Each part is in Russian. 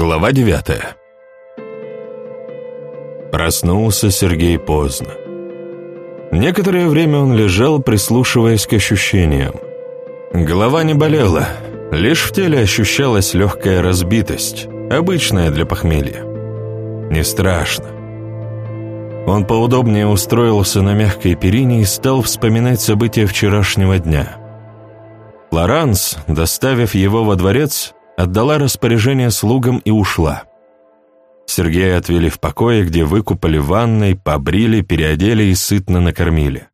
Глава девятая Проснулся Сергей поздно. Некоторое время он лежал, прислушиваясь к ощущениям. Голова не болела, лишь в теле ощущалась легкая разбитость, обычная для похмелья. Не страшно. Он поудобнее устроился на мягкой перине и стал вспоминать события вчерашнего дня. Лоранс, доставив его во дворец, отдала распоряжение слугам и ушла. Сергея отвели в покое, где выкупали ванной, побрили, переодели и сытно накормили.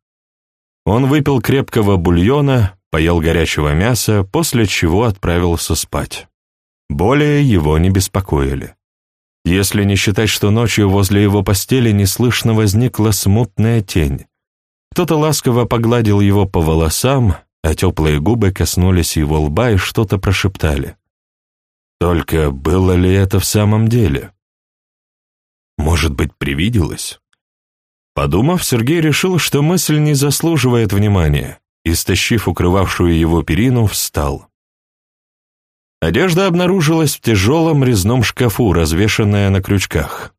Он выпил крепкого бульона, поел горячего мяса, после чего отправился спать. Более его не беспокоили. Если не считать, что ночью возле его постели неслышно возникла смутная тень. Кто-то ласково погладил его по волосам, а теплые губы коснулись его лба и что-то прошептали. Только было ли это в самом деле? Может быть, привиделось? Подумав, Сергей решил, что мысль не заслуживает внимания, и, стащив укрывавшую его перину, встал. Одежда обнаружилась в тяжелом резном шкафу, развешанная на крючках.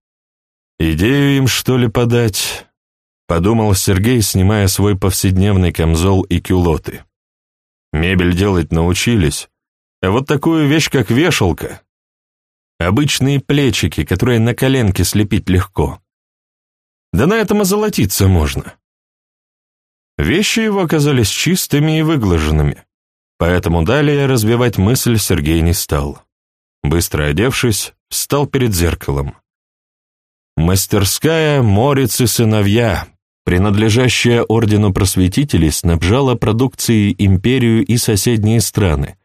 «Идею им, что ли, подать?» — подумал Сергей, снимая свой повседневный камзол и кюлоты. Мебель делать научились, а вот такую вещь, как вешалка, обычные плечики, которые на коленке слепить легко. Да на этом озолотиться можно. Вещи его оказались чистыми и выглаженными, поэтому далее развивать мысль Сергей не стал. Быстро одевшись, встал перед зеркалом. Мастерская «Морец сыновья», принадлежащая Ордену Просветителей, снабжала продукцией империю и соседние страны,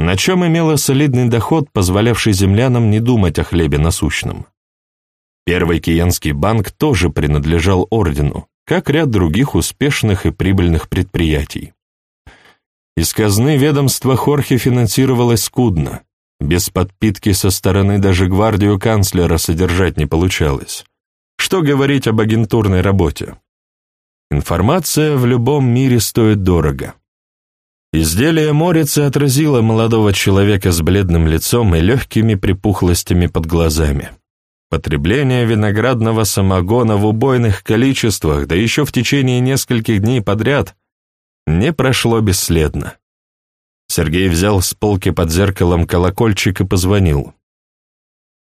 на чем имела солидный доход, позволявший землянам не думать о хлебе насущном. Первый Киенский банк тоже принадлежал Ордену, как ряд других успешных и прибыльных предприятий. Из казны ведомства Хорхе финансировалось скудно, без подпитки со стороны даже гвардию канцлера содержать не получалось. Что говорить об агентурной работе? Информация в любом мире стоит дорого. Изделие морицы отразило молодого человека с бледным лицом и легкими припухлостями под глазами. Потребление виноградного самогона в убойных количествах, да еще в течение нескольких дней подряд, не прошло бесследно. Сергей взял с полки под зеркалом колокольчик и позвонил.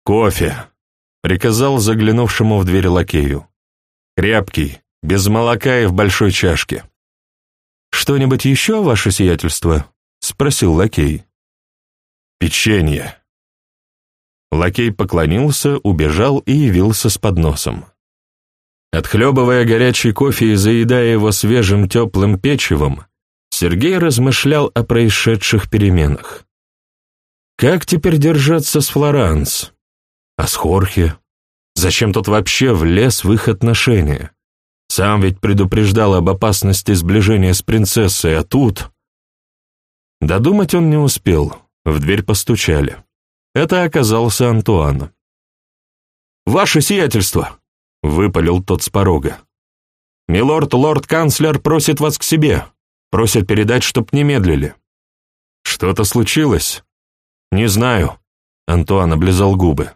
«Кофе», — приказал заглянувшему в дверь лакею. «Крепкий, без молока и в большой чашке». «Что-нибудь еще, ваше сиятельство?» — спросил лакей. «Печенье». Лакей поклонился, убежал и явился с подносом. Отхлебывая горячий кофе и заедая его свежим теплым печивом, Сергей размышлял о происшедших переменах. Как теперь держаться с Флоранс? А с Хорхе? Зачем тот вообще влез в их отношения? Сам ведь предупреждал об опасности сближения с принцессой, а тут... Додумать он не успел, в дверь постучали. Это оказался Антуан. «Ваше сиятельство!» — выпалил тот с порога. «Милорд, лорд-канцлер просит вас к себе. Просит передать, чтоб не медлили». «Что-то случилось?» «Не знаю», — Антуан облизал губы.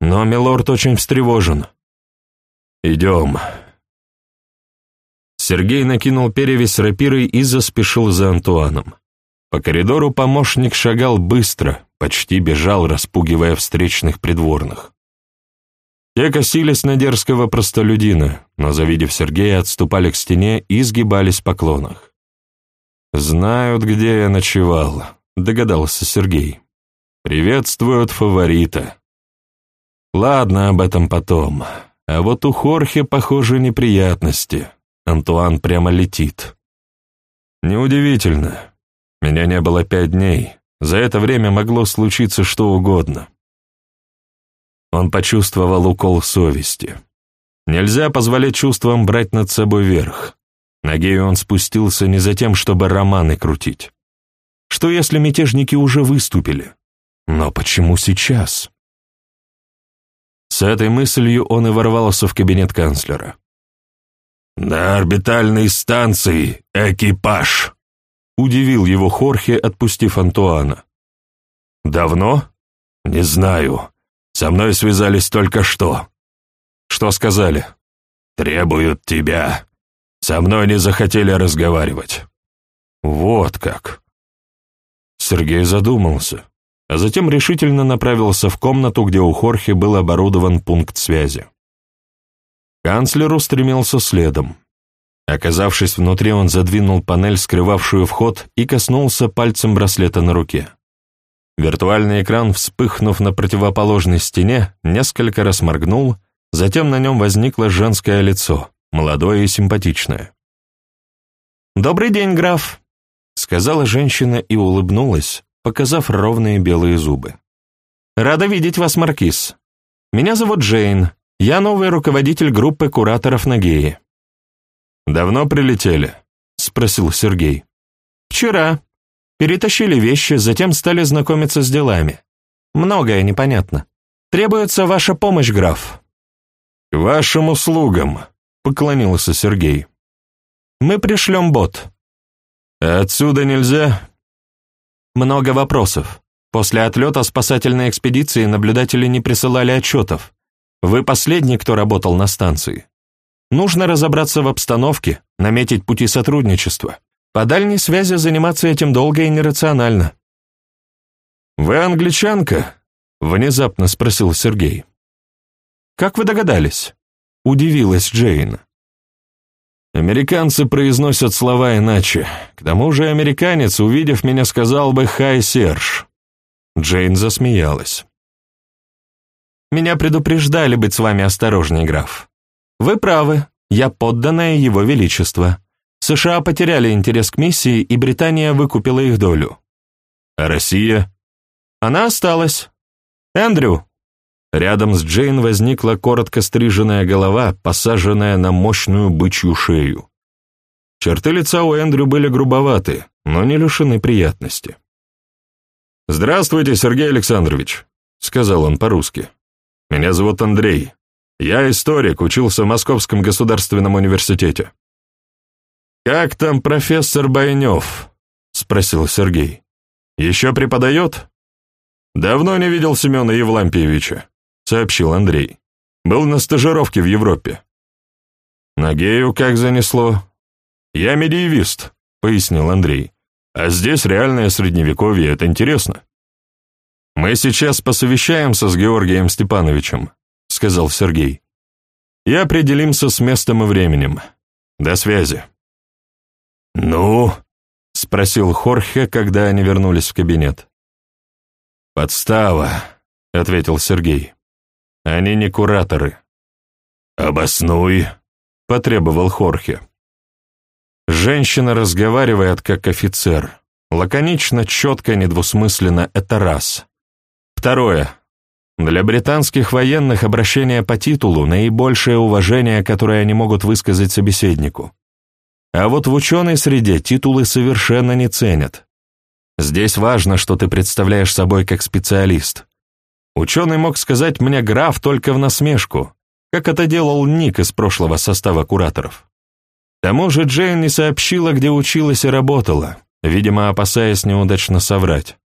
«Но милорд очень встревожен». «Идем», Сергей накинул перевязь рапирой и заспешил за Антуаном. По коридору помощник шагал быстро, почти бежал, распугивая встречных придворных. Те косились на дерзкого простолюдина, но, завидев Сергея, отступали к стене и сгибались в поклонах. «Знают, где я ночевал», — догадался Сергей. «Приветствуют фаворита». «Ладно, об этом потом. А вот у Хорхе, похоже, неприятности». Антуан прямо летит. Неудивительно. Меня не было пять дней. За это время могло случиться что угодно. Он почувствовал укол совести. Нельзя позволять чувствам брать над собой верх. На гею он спустился не за тем, чтобы романы крутить. Что если мятежники уже выступили? Но почему сейчас? С этой мыслью он и ворвался в кабинет канцлера. «На орбитальной станции экипаж!» — удивил его Хорхе, отпустив Антуана. «Давно?» «Не знаю. Со мной связались только что». «Что сказали?» «Требуют тебя. Со мной не захотели разговаривать». «Вот как». Сергей задумался, а затем решительно направился в комнату, где у Хорхе был оборудован пункт связи. Канцлер устремился следом. Оказавшись внутри, он задвинул панель, скрывавшую вход, и коснулся пальцем браслета на руке. Виртуальный экран, вспыхнув на противоположной стене, несколько раз моргнул, затем на нем возникло женское лицо, молодое и симпатичное. «Добрый день, граф», — сказала женщина и улыбнулась, показав ровные белые зубы. «Рада видеть вас, Маркиз. Меня зовут Джейн, я новый руководитель группы кураторов на Гее». «Давно прилетели?» — спросил Сергей. «Вчера. Перетащили вещи, затем стали знакомиться с делами. Многое непонятно. Требуется ваша помощь, граф». «К вашим услугам», — поклонился Сергей. «Мы пришлем бот». «А отсюда нельзя?» «Много вопросов. После отлета спасательной экспедиции наблюдатели не присылали отчетов. Вы последний, кто работал на станции. Нужно разобраться в обстановке, наметить пути сотрудничества. По дальней связи заниматься этим долго и нерационально. «Вы англичанка?» — внезапно спросил Сергей. «Как вы догадались?» — удивилась Джейн. «Американцы произносят слова иначе. К тому же американец, увидев меня, сказал бы «Хай, Серж». Джейн засмеялась. «Меня предупреждали быть с вами осторожней, граф. Вы правы, я подданная Его Величества. США потеряли интерес к миссии, и Британия выкупила их долю. А Россия? Она осталась. Эндрю. Рядом с Джейн возникла коротко стриженная голова, посаженная на мощную бычью шею. Черты лица у Эндрю были грубоваты, но не лишены приятности. «Здравствуйте, Сергей Александрович», — сказал он по-русски. «Меня зовут Андрей. Я историк, учился в Московском государственном университете. «Как там профессор Байнев?» — спросил Сергей. «Еще преподает?» «Давно не видел Семена Евлампиевича», — сообщил Андрей. «Был на стажировке в Европе». «Нагею как занесло?» «Я медиевист», — пояснил Андрей. «А здесь реальное средневековье, это интересно». «Мы сейчас посовещаемся с Георгием Степановичем сказал Сергей. «И определимся с местом и временем. До связи». «Ну?» — спросил Хорхе, когда они вернулись в кабинет. «Подстава», — ответил Сергей. «Они не кураторы». «Обоснуй», — потребовал Хорхе. Женщина разговаривает как офицер. Лаконично, четко, недвусмысленно — это раз. Второе. Для британских военных обращение по титулу – наибольшее уважение, которое они могут высказать собеседнику. А вот в ученой среде титулы совершенно не ценят. Здесь важно, что ты представляешь собой как специалист. Ученый мог сказать мне граф только в насмешку, как это делал Ник из прошлого состава кураторов. К тому же Джейн не сообщила, где училась и работала, видимо, опасаясь неудачно соврать.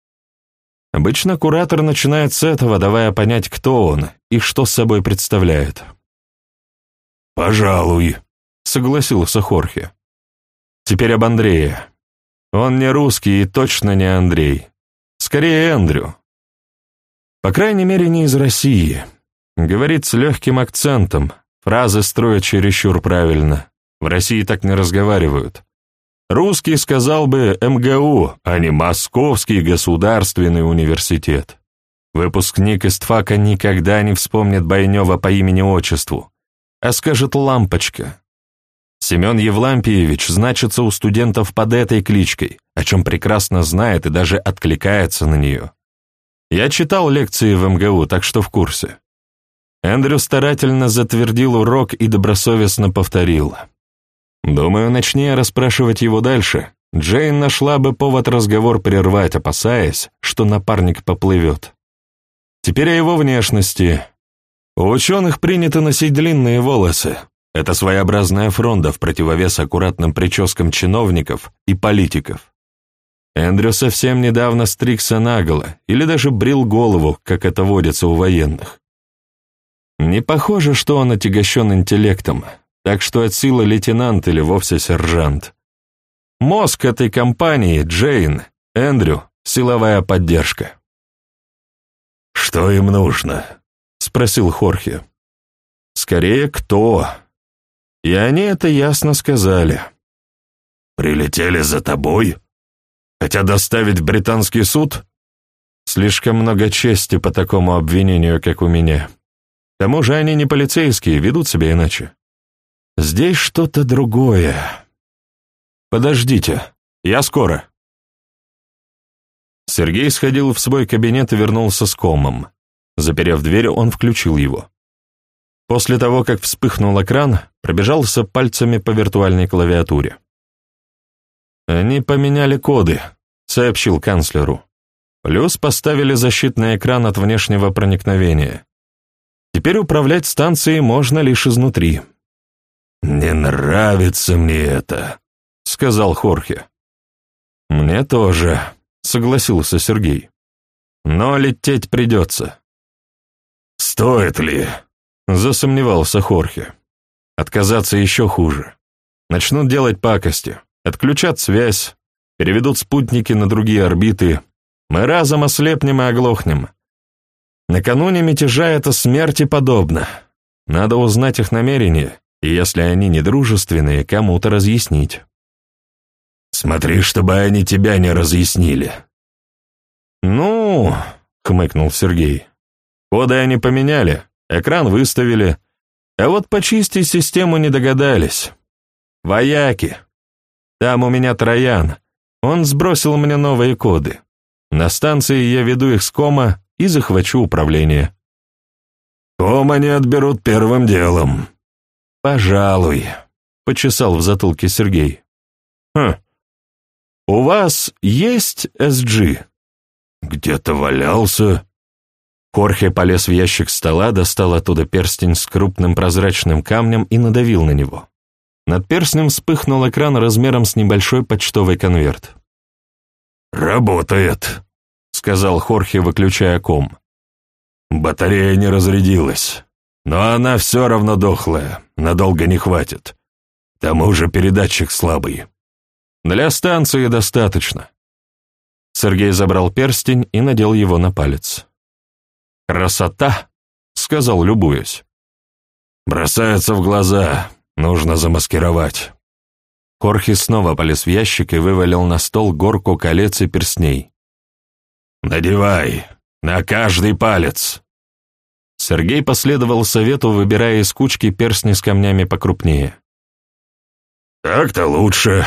Обычно куратор начинает с этого, давая понять, кто он и что с собой представляет. «Пожалуй», — согласился Хорхе. «Теперь об Андрее. Он не русский и точно не Андрей. Скорее, Эндрю. По крайней мере, не из России. Говорит с легким акцентом, фразы строят чересчур правильно. В России так не разговаривают. Русский сказал бы МГУ, а не Московский государственный университет. Выпускник ИСТФАКа никогда не вспомнит Байнева по имени-отчеству, а скажет «лампочка». Семен Евлампиевич значится у студентов под этой кличкой, о чем прекрасно знает и даже откликается на нее. Я читал лекции в МГУ, так что в курсе. Эндрю старательно затвердил урок и добросовестно повторил – Думаю, начни расспрашивать его дальше. Джейн нашла бы повод разговор прервать, опасаясь, что напарник поплывет. Теперь о его внешности. У ученых принято носить длинные волосы. Это своеобразная фронта в противовес аккуратным прическам чиновников и политиков. Эндрю совсем недавно стригся наголо или даже брил голову, как это водится у военных. Не похоже, что он отягощен интеллектом, так что от силы лейтенант или вовсе сержант. Мозг этой компании, Джейн, Эндрю, силовая поддержка. «Что им нужно?» — спросил Хорхе. «Скорее, кто?» И они это ясно сказали. «Прилетели за тобой? Хотя доставить в британский суд?» «Слишком много чести по такому обвинению, как у меня. К тому же они не полицейские, ведут себя иначе. Здесь что-то другое. Подождите, я скоро». Сергей сходил в свой кабинет и вернулся с комом. Заперев дверь, он включил его. После того, как вспыхнул экран, пробежался пальцами по виртуальной клавиатуре. «Они поменяли коды», — сообщил канцлеру. «Плюс поставили защитный экран от внешнего проникновения. Теперь управлять станцией можно лишь изнутри». «Не нравится мне это», — сказал Хорхе. «Мне тоже», согласился Сергей. Но лететь придется. Стоит ли? Засомневался Хорхе. Отказаться еще хуже. Начнут делать пакости, отключат связь, переведут спутники на другие орбиты. Мы разом ослепнем и оглохнем. Накануне мятежа это смерти подобно. Надо узнать их намерения, и если они недружественные, кому-то разъяснить. Смотри, чтобы они тебя не разъяснили. Ну, хмыкнул Сергей. Коды они поменяли, экран выставили, а вот почистить систему не догадались. Вояки. Там у меня Троян. Он сбросил мне новые коды. На станции я веду их с кома и захвачу управление. Ком они отберут первым делом. Пожалуй, почесал в затылке Сергей. Хм, «У вас есть SG?» «Где-то валялся». Хорхе полез в ящик стола, достал оттуда перстень с крупным прозрачным камнем и надавил на него. Над перстнем вспыхнул экран размером с небольшой почтовый конверт. «Работает», — сказал Хорхе, выключая ком. «Батарея не разрядилась, но она все равно дохлая, надолго не хватит. К тому же передатчик слабый». Для станции достаточно. Сергей забрал перстень и надел его на палец. «Красота!» — сказал, любуясь. «Бросается в глаза, нужно замаскировать». Хорхе снова полез в ящик и вывалил на стол горку колец и перстней. «Надевай, на каждый палец!» Сергей последовал совету, выбирая из кучки перстни с камнями покрупнее. «Так-то лучше»,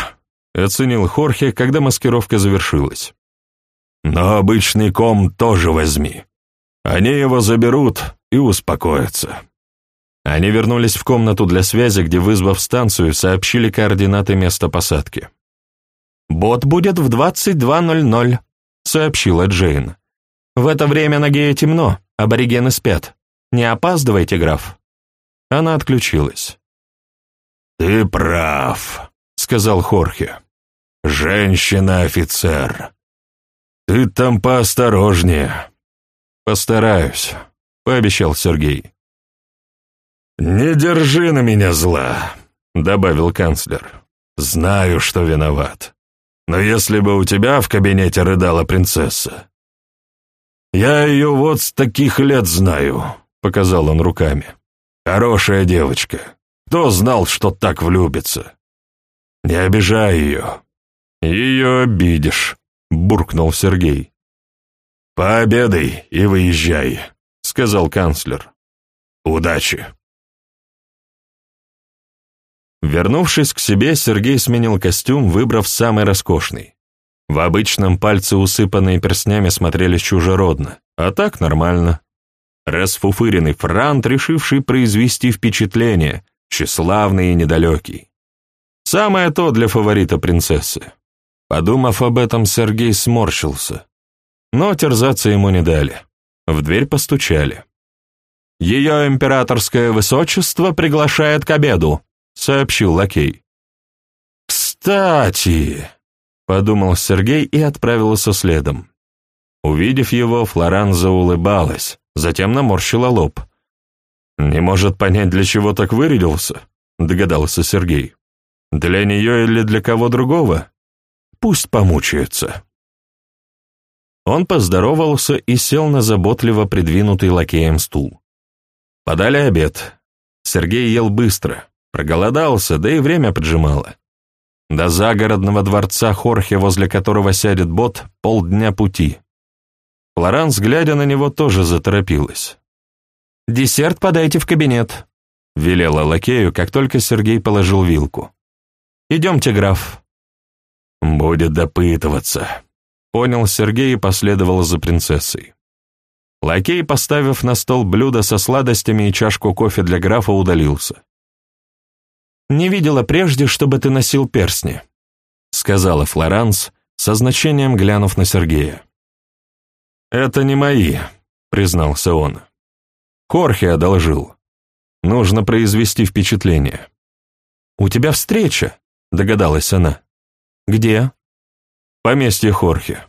оценил Хорхе, когда маскировка завершилась. «Но обычный ком тоже возьми. Они его заберут и успокоятся». Они вернулись в комнату для связи, где, вызвав станцию, сообщили координаты места посадки. «Бот будет в 22.00», — сообщила Джейн. «В это время на Гея темно, аборигены спят. Не опаздывайте, граф». Она отключилась. «Ты прав», — сказал Хорхе. «Женщина-офицер. Ты там поосторожнее». «Постараюсь», — пообещал Сергей. «Не держи на меня зла», — добавил канцлер. «Знаю, что виноват. Но если бы у тебя в кабинете рыдала принцесса...» «Я ее вот с таких лет знаю», — показал он руками. «Хорошая девочка. Кто знал, что так влюбится? Не обижай ее. «Ее обидишь», — буркнул Сергей. «Пообедай и выезжай», — сказал канцлер. «Удачи». Вернувшись к себе, Сергей сменил костюм, выбрав самый роскошный. В обычном пальцы, усыпанные перстнями, смотрелись чужеродно, а так нормально. Расфуфыренный франт, решивший произвести впечатление, тщеславный и недалекий. Самое то для фаворита принцессы. Подумав об этом, Сергей сморщился. Но терзаться ему не дали. В дверь постучали. «Ее императорское высочество приглашает к обеду», — сообщил лакей. «Кстати», — подумал Сергей и отправился следом. Увидев его, Флоранза улыбалась, затем наморщила лоб. «Не может понять, для чего так вырядился?» — догадался Сергей. «Для нее или для кого другого? Пусть помучается». Он поздоровался и сел на заботливо придвинутый лакеем стул. Подали обед. Сергей ел быстро, проголодался, да и время поджимало. До загородного дворца Хорхе, возле которого сядет бот, полдня пути. Флоранс, глядя на него, тоже заторопилась. «Десерт подайте в кабинет», — велела лакею, как только Сергей положил вилку. «Идемте, граф». «Будет допытываться», — понял Сергей и последовал за принцессой. Лакей, поставив на стол блюдо со сладостями и чашку кофе для графа, удалился. «Не видела прежде, чтобы ты носил перстни», — сказала Флоранс, со значением глянув на Сергея. «Это не мои», — признался он. «Хорхе одолжил. Нужно произвести впечатление». «У тебя встреча», — догадалась она. «Где?» «Поместье Хорхе».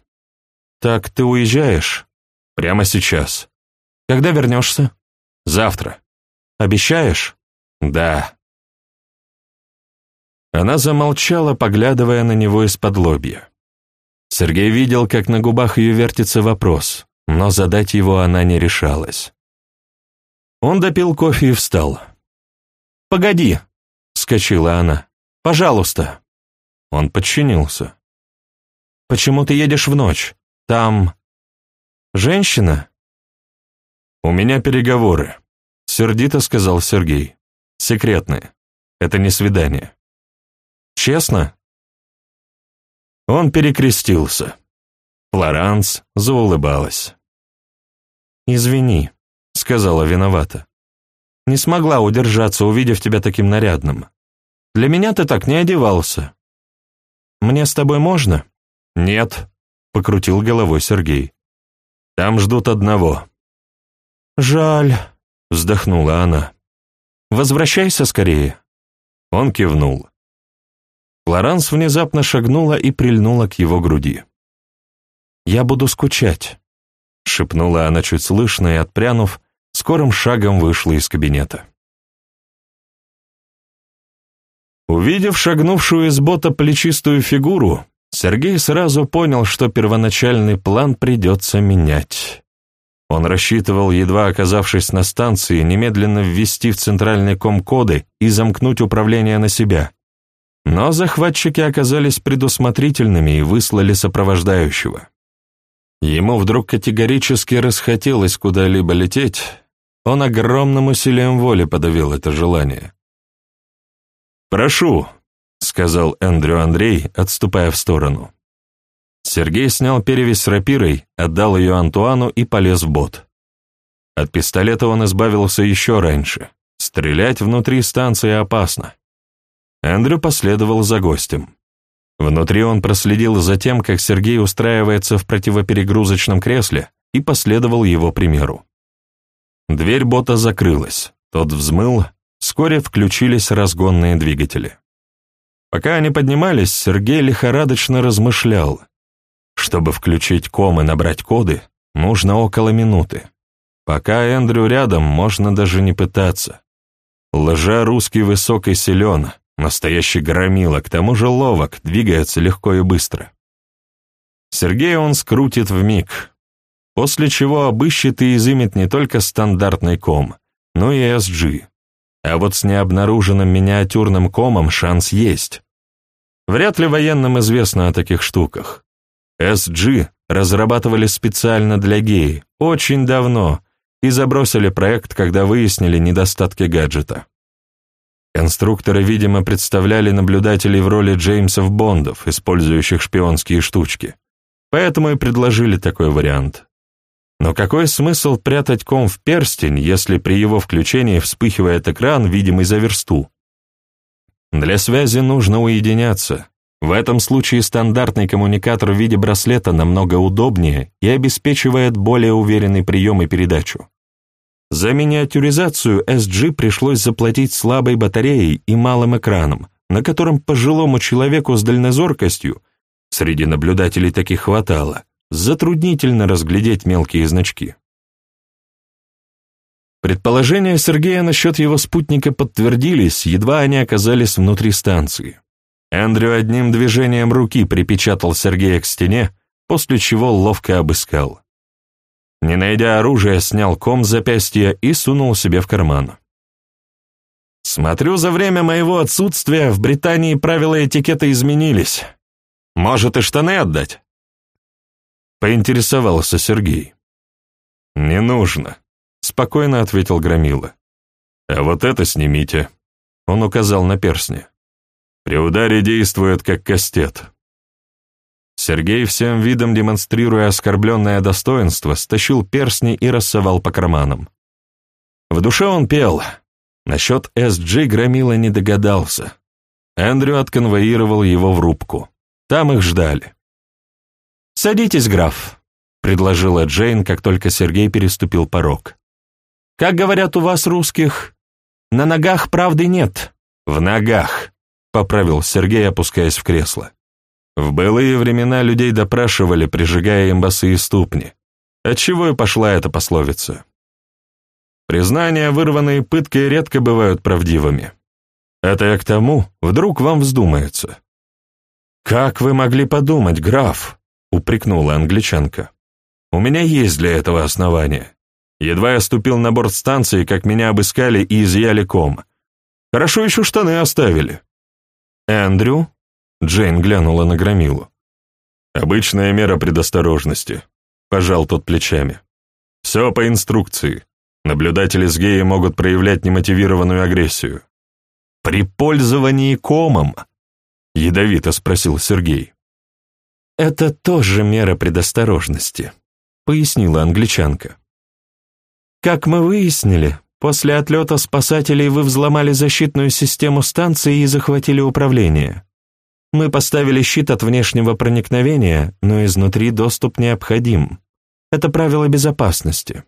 «Так ты уезжаешь?» Прямо сейчас. Когда вернешься? Завтра. Обещаешь? Да. Она замолчала, поглядывая на него из-под лобья. Сергей видел, как на губах ее вертится вопрос, но задать его она не решалась. Он допил кофе и встал. «Погоди!» — вскочила она. «Пожалуйста!» Он подчинился. «Почему ты едешь в ночь? Там Женщина? У меня переговоры, сердито сказал Сергей. Секретные. Это не свидание. Честно? Он перекрестился. Флоранс заулыбалась. «Извини», — сказала виновата. «Не смогла удержаться, увидев тебя таким нарядным. Для меня ты так не одевался. Мне с тобой можно?» «Нет», — покрутил головой Сергей. Там ждут одного». «Жаль», — вздохнула она. «Возвращайся скорее». Он кивнул. Флоранс внезапно шагнула и прильнула к его груди. «Я буду скучать», — шепнула она чуть слышно и, отпрянув, скорым шагом вышла из кабинета. Увидев шагнувшую из бота плечистую фигуру, Сергей сразу понял, что первоначальный план придется менять. Он рассчитывал, едва оказавшись на станции, немедленно ввести в центральный ком коды и замкнуть управление на себя. Но захватчики оказались предусмотрительными и выслали сопровождающего. Ему вдруг категорически расхотелось куда-либо лететь, он огромным усилием воли подавил это желание. «Прошу», — сказал Эндрю Андрей, отступая в сторону. Сергей снял перевязь с рапирой, отдал ее Антуану и полез в бот. От пистолета он избавился еще раньше. Стрелять внутри станции опасно. Эндрю последовал за гостем. Внутри он проследил за тем, как Сергей устраивается в противоперегрузочном кресле, и последовал его примеру. Дверь бота закрылась, тот взмыл, вскоре включились разгонные двигатели. Пока они поднимались, Сергей лихорадочно размышлял. Чтобы включить ком и набрать коды, нужно около минуты. Пока Эндрю рядом, можно даже не пытаться. Лжа русский высок и силен, настоящий громила, к тому же ловок, двигается легко и быстро. Сергей он скрутит в миг, после чего обыщет и изымет не только стандартный ком, но и SG. А вот с необнаруженным миниатюрным комом шанс есть. Вряд ли военным известно о таких штуках. SG разрабатывали специально для геи, очень давно, и забросили проект, когда выяснили недостатки гаджета. Конструкторы, видимо, представляли наблюдателей в роли Джеймсов Бондов, использующих шпионские штучки. Поэтому и предложили такой вариант. Но какой смысл прятать ком в перстень, если при его включении вспыхивает экран, видимый за версту? Для связи нужно уединяться. В этом случае стандартный коммуникатор в виде браслета намного удобнее и обеспечивает более уверенный прием и передачу. За миниатюризацию SG пришлось заплатить слабой батареей и малым экраном, на котором пожилому человеку с дальнозоркостью Среди наблюдателей таких хватало. Затруднительно разглядеть мелкие значки. Предположения Сергея насчет его спутника подтвердились, едва они оказались внутри станции. Эндрю одним движением руки припечатал Сергея к стене, после чего ловко обыскал. Не найдя оружия, снял ком с запястья и сунул себе в карман. «Смотрю, за время моего отсутствия в Британии правила этикета изменились. Может, и штаны отдать?» Поинтересовался Сергей. «Не нужно», — спокойно ответил Громила. «А вот это снимите», — он указал на перстни. «При ударе действует как кастет». Сергей, всем видом демонстрируя оскорбленное достоинство, стащил перстни и рассовал по карманам. В душе он пел. Насчет SG Громила не догадался. Эндрю отконвоировал его в рубку. Там их ждали. «Садитесь, граф», — предложила Джейн, как только Сергей переступил порог. «Как говорят у вас, русских, на ногах правды нет». «В ногах», — поправил Сергей, опускаясь в кресло. В былые времена людей допрашивали, прижигая им босые ступни. Отчего и пошла эта пословица. Признания, вырванные пыткой, редко бывают правдивыми. Это я к тому, вдруг вам вздумается. «Как вы могли подумать, граф?» — упрекнула англичанка. «У меня есть для этого основания. Едва я ступил на борт станции, как меня обыскали и изъяли ком. Хорошо еще штаны оставили». «Эндрю?» — Джейн глянула на Громилу. «Обычная мера предосторожности», — пожал тот плечами. «Все по инструкции. Наблюдатели с геи могут проявлять немотивированную агрессию». «При пользовании комом?» — ядовито спросил Сергей. «Это тоже мера предосторожности», — пояснила англичанка. «Как мы выяснили, после отлета спасателей вы взломали защитную систему станции и захватили управление. Мы поставили щит от внешнего проникновения, но изнутри доступ необходим. Это правило безопасности.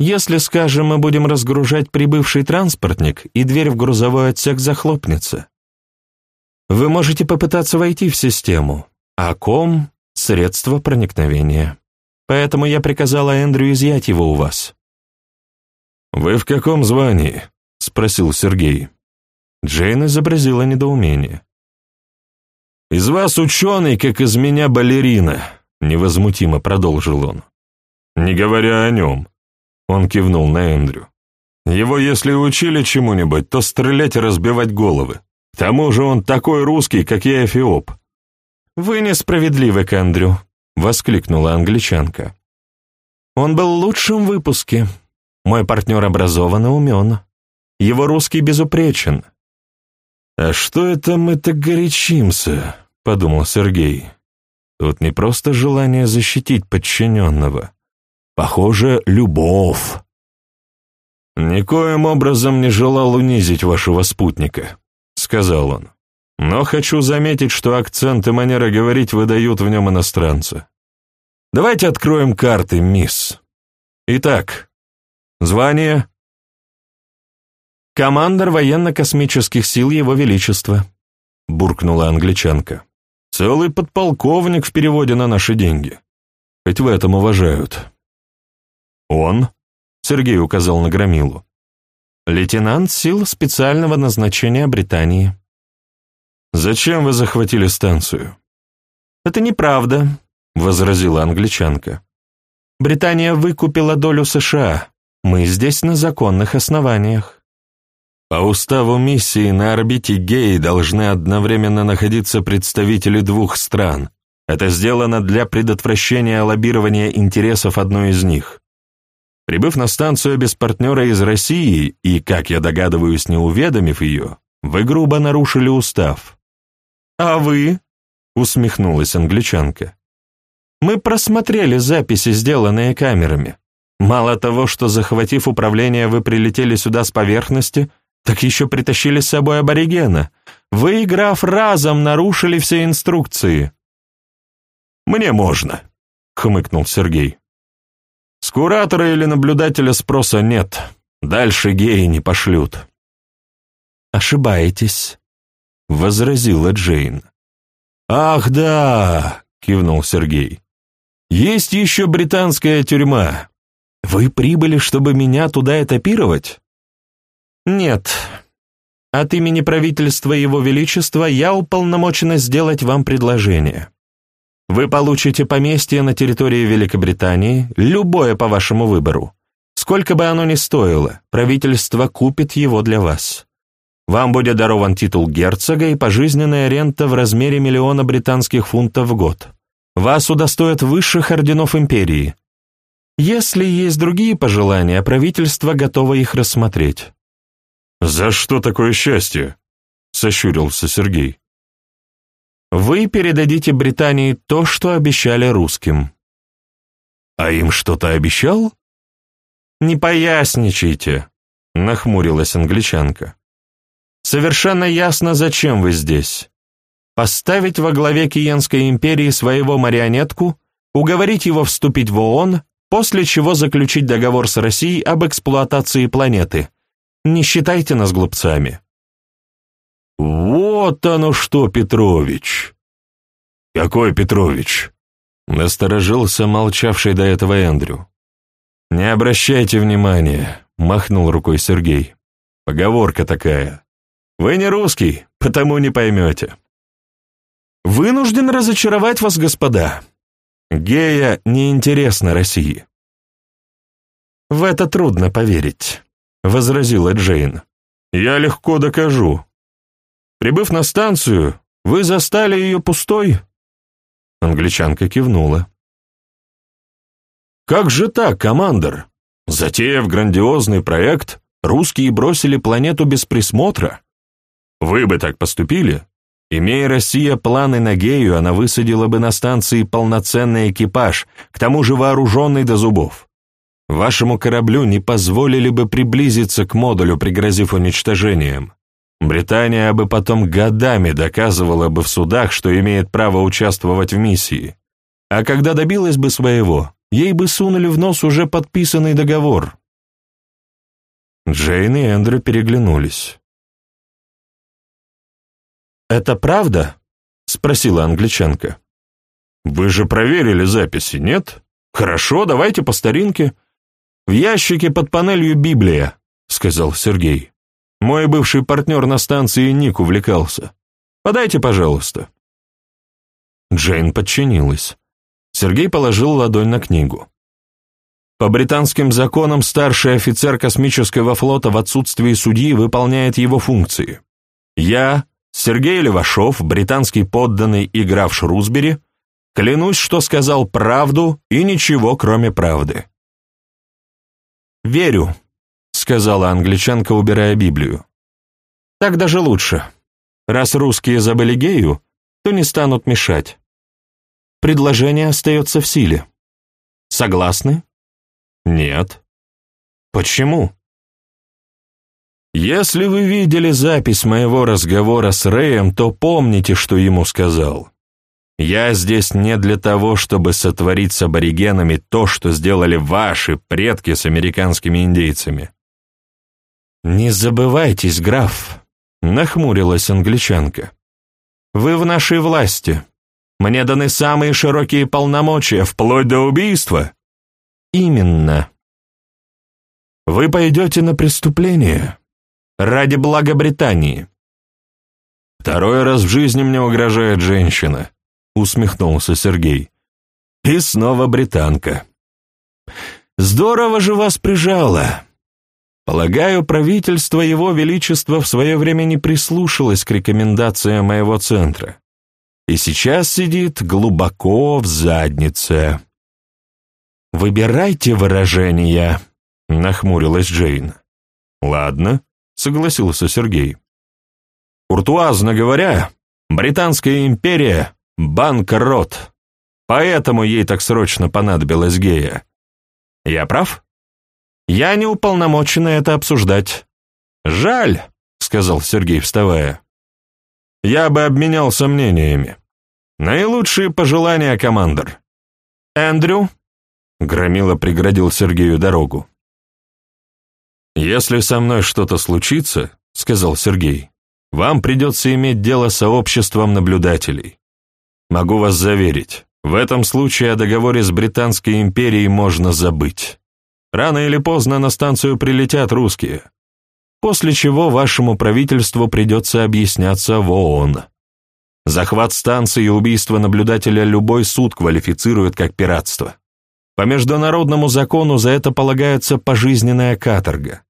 Если, скажем, мы будем разгружать прибывший транспортник, и дверь в грузовой отсек захлопнется. Вы можете попытаться войти в систему, а ком — средство проникновения. Поэтому я приказала Эндрю изъять его у вас». «Вы в каком звании?» — спросил Сергей. Джейн изобразила недоумение. «Из вас ученый, как из меня балерина», — невозмутимо продолжил он. «Не говоря о нем», — он кивнул на Эндрю. «Его, если учили чему-нибудь, то стрелять и разбивать головы. К тому же он такой русский, как я эфиоп. «Вы несправедливы к Эндрю», — воскликнула англичанка. «Он был лучшим в выпуске. Мой партнер образован и умен. Его русский безупречен». «А что это мы так горячимся?» — подумал Сергей. «Тут не просто желание защитить подчиненного. Похоже, любовь». «Никоим образом не желал унизить вашего спутника», — сказал он. Но хочу заметить, что акцент и манера говорить выдают в нем иностранца. Давайте откроем карты, мисс. Итак, звание? Командор военно-космических сил Его Величества, буркнула англичанка. Целый подполковник в переводе на наши деньги. Хоть в этом уважают. Он, Сергей указал на Громилу, лейтенант сил специального назначения Британии. «Зачем вы захватили станцию?» «Это неправда», — возразила англичанка. «Британия выкупила долю США. Мы здесь на законных основаниях». По уставу миссии на орбите Геи должны одновременно находиться представители двух стран. Это сделано для предотвращения лоббирования интересов одной из них. Прибыв на станцию без партнера из России и, как я догадываюсь, не уведомив ее, вы грубо нарушили устав. «А вы?» — усмехнулась англичанка. «Мы просмотрели записи, сделанные камерами. Мало того, что, захватив управление, вы прилетели сюда с поверхности, так еще притащили с собой аборигена. Вы, граф, разом нарушили все инструкции». «Мне можно», — хмыкнул Сергей. «С куратора или наблюдателя спроса нет. Дальше геи не пошлют». «Ошибаетесь», — возразила Джейн. «Ах, да!» — кивнул Сергей. «Есть еще британская тюрьма. Вы прибыли, чтобы меня туда этапировать?» «Нет. От имени правительства Его Величества я уполномочена сделать вам предложение. Вы получите поместье на территории Великобритании, любое по вашему выбору. Сколько бы оно ни стоило, правительство купит его для вас. Вам будет дарован титул герцога и пожизненная рента в размере миллиона британских фунтов в год. Вас удостоят высших орденов империи. Если есть другие пожелания, правительство готово их рассмотреть. «За что такое счастье?» — сощурился Сергей. «Вы передадите Британии то, что обещали русским». «А им что-то обещал?» «Не поясничайте», — нахмурилась англичанка. Совершенно ясно, зачем вы здесь. Поставить во главе Киенской империи своего марионетку, уговорить его вступить в ООН, после чего заключить договор с Россией об эксплуатации планеты. Не считайте нас глупцами. Вот оно что, Петрович. Какой Петрович? Насторожился молчавший до этого Эндрю. Не обращайте внимания, махнул рукой Сергей. Поговорка такая. Вы не русский, потому не поймете. Вынужден разочаровать вас, господа. Гея неинтересна России. В это трудно поверить, возразила Джейн. Я легко докажу. Прибыв на станцию, вы застали ее пустой? Англичанка кивнула. Как же так, командор? Затеяв грандиозный проект, русские бросили планету без присмотра? Вы бы так поступили? Имея Россия планы на Гею, она высадила бы на станции полноценный экипаж, к тому же вооруженный до зубов. Вашему кораблю не позволили бы приблизиться к модулю, пригрозив уничтожением. Британия бы потом годами доказывала бы в судах, что имеет право участвовать в миссии. А когда добилась бы своего, ей бы сунули в нос уже подписанный договор. Джейн и Эндрю переглянулись. «Это правда?» — спросила англичанка. «Вы же проверили записи, нет? Хорошо, давайте по старинке. В ящике под панелью Библия», — сказал Сергей. «Мой бывший партнер на станции Ник увлекался. Подайте, пожалуйста». Джейн подчинилась. Сергей положил ладонь на книгу. По британским законам старший офицер космического флота в отсутствии судьи выполняет его функции. Я, Сергей Левашов, британский подданный и граф Шрусбери, клянусь, что сказал правду и ничего, кроме правды. «Верю», — сказала англичанка, убирая Библию. «Так даже лучше. Раз русские забыли гею, то не станут мешать. Предложение остается в силе. Согласны?» «Нет». «Почему?» Если вы видели запись моего разговора с Рэем, то помните, что ему сказал. Я здесь не для того, чтобы сотворить с аборигенами то, что сделали ваши предки с американскими индейцами. Не забывайтесь, граф, нахмурилась англичанка. Вы в нашей власти. Мне даны самые широкие полномочия, вплоть до убийства. Именно. Вы пойдете на преступление, Ради блага Британии. Второй раз в жизни мне угрожает женщина, усмехнулся Сергей. И снова британка. Здорово же вас прижало. Полагаю, правительство Его Величества в свое время не прислушалось к рекомендациям моего центра. И сейчас сидит глубоко в заднице. «Выбирайте выражения», — нахмурилась Джейн. «Ладно», согласился Сергей. Куртуазно говоря, Британская империя — банкрот, поэтому ей так срочно понадобилась гея. Я прав? Я не уполномочена это обсуждать. Жаль, — сказал Сергей, вставая. Я бы обменялся мнениями. Наилучшие пожелания, командор. Эндрю? Громила преградил Сергею дорогу. «Если со мной что-то случится, — сказал Сергей, — вам придется иметь дело с сообществом наблюдателей. Могу вас заверить, в этом случае о договоре с Британской империей можно забыть. Рано или поздно на станцию прилетят русские, после чего вашему правительству придется объясняться в ООН. Захват станции и убийство наблюдателя любой суд квалифицирует как пиратство. По международному закону за это полагается пожизненная каторга.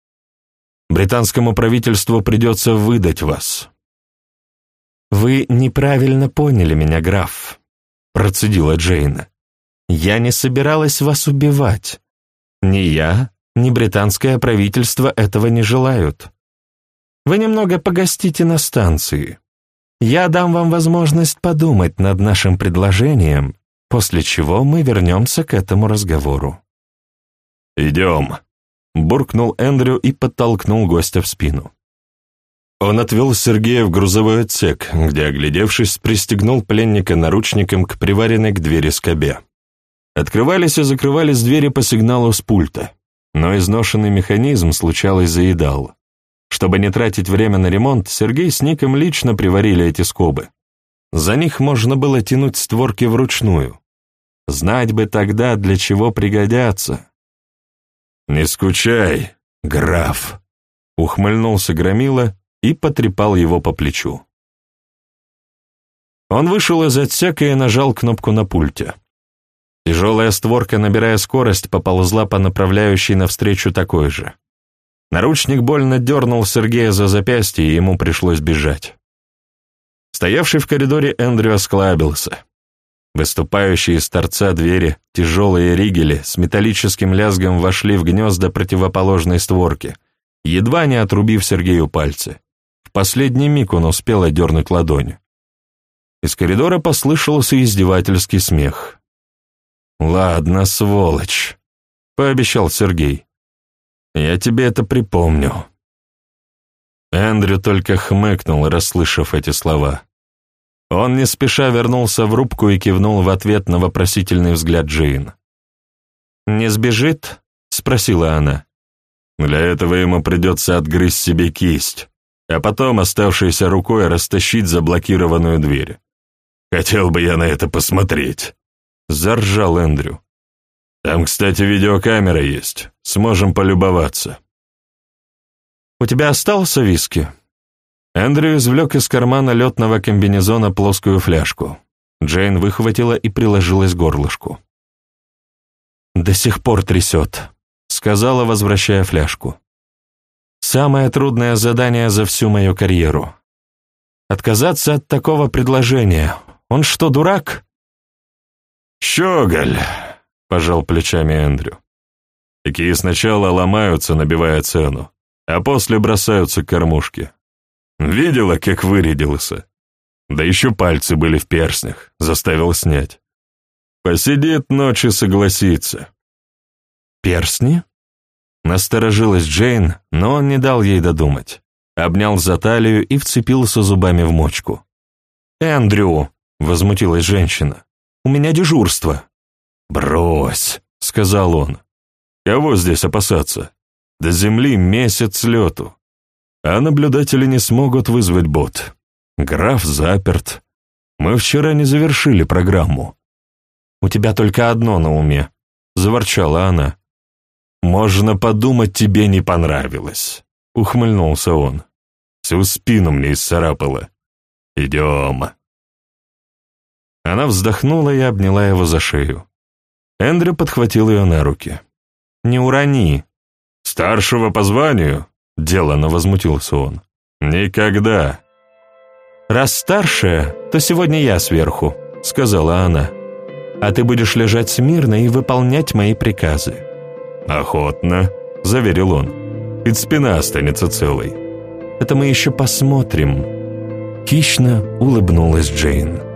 Британскому правительству придется выдать вас. «Вы неправильно поняли меня, граф», — процедила Джейна. «Я не собиралась вас убивать. Ни я, ни британское правительство этого не желают. Вы немного погостите на станции. Я дам вам возможность подумать над нашим предложением, после чего мы вернемся к этому разговору». «Идем», — буркнул Эндрю и подтолкнул гостя в спину. Он отвел Сергея в грузовой отсек, где, оглядевшись, пристегнул пленника наручником к приваренной к двери скобе. Открывались и закрывались двери по сигналу с пульта, но изношенный механизм случалось заедал. Чтобы не тратить время на ремонт, Сергей с Ником лично приварили эти скобы. За них можно было тянуть створки вручную. Знать бы тогда, для чего пригодятся. «Не скучай, граф», — ухмыльнулся Громила и потрепал его по плечу. Он вышел из отсека и нажал кнопку на пульте. Тяжелая створка, набирая скорость, поползла по направляющей навстречу такой же. Наручник больно дернул Сергея за запястье, и ему пришлось бежать. Стоявший в коридоре Эндрю осклабился. Выступающие из торца двери, тяжелые ригели с металлическим лязгом вошли в гнезда противоположной створки, едва не отрубив Сергею пальцы. Последний миг он успел одернуть ладонь. Из коридора послышался издевательский смех. «Ладно, сволочь», — пообещал Сергей. Я тебе это припомню». Эндрю только хмыкнул, расслышав эти слова. Он не спеша вернулся в рубку и кивнул в ответ на вопросительный взгляд Джейн. «Не сбежит?» — спросила она. «Для этого ему придется отгрызть себе кисть, а потом оставшейся рукой растащить заблокированную дверь. Хотел бы я на это посмотреть», — заржал Эндрю. Там, кстати, видеокамера есть. Сможем полюбоваться. У тебя остался виски? Эндрю извлек из кармана летного комбинезона плоскую фляжку. Джейн выхватила и приложилась горлышку. «До сих пор трясет», — сказала, возвращая фляжку. «Самое трудное задание за всю мою карьеру. Отказаться от такого предложения. Он что, дурак?» «Щеголь!» — пожал плечами Эндрю. «Такие сначала ломаются, набивая цену, а после бросаются к кормушке. Видела, как вырядился? Да еще пальцы были в перстнях, заставил снять. Посидит ночь и согласится». «Перстни?» Насторожилась Джейн, но он не дал ей додумать. Обнял за талию и вцепился зубами в мочку. «Эндрю!» — возмутилась женщина. «У меня дежурство!» «Брось», — сказал он. «Кого здесь опасаться? До земли месяц лету. А наблюдатели не смогут вызвать бот. Граф заперт. Мы вчера не завершили программу». «У тебя только одно на уме», — заворчала она. «Можно подумать, тебе не понравилось», — ухмыльнулся он. «Всю спину мне исцарапало. Идем». Она вздохнула и обняла его за шею. Эндрю подхватил ее на руки. «Не урони!» «Старшего по званию?» — делано возмутился он. «Никогда!» «Раз старшая, то сегодня я сверху», — сказала она. «А ты будешь лежать смирно и выполнять мои приказы». «Охотно», — заверил он. «Ведь спина останется целой». «Это мы еще посмотрим». Хищно улыбнулась Джейн.